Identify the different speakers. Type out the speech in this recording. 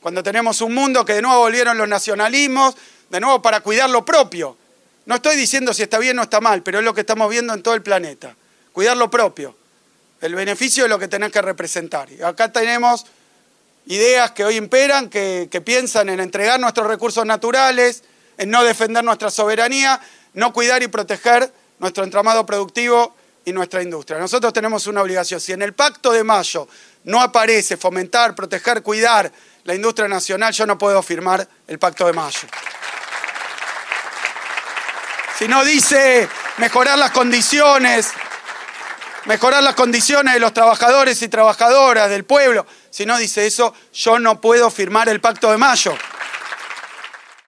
Speaker 1: Cuando tenemos un mundo que de nuevo volvieron los nacionalismos, de nuevo para cuidar lo propio. No estoy diciendo si está bien o está mal, pero es lo que estamos viendo en todo el planeta. Cuidar lo propio. El beneficio de lo que tenés que representar. Y acá tenemos ideas que hoy imperan, que, que piensan en entregar nuestros recursos naturales, en no defender nuestra soberanía, no cuidar y proteger nuestro entramado productivo nuestra industria. Nosotros tenemos una obligación. Si en el Pacto de Mayo no aparece fomentar, proteger, cuidar la industria nacional, yo no puedo firmar el Pacto de Mayo. Si no dice mejorar las condiciones, mejorar las condiciones de los trabajadores y trabajadoras del pueblo, si no dice eso, yo no puedo firmar el Pacto de Mayo.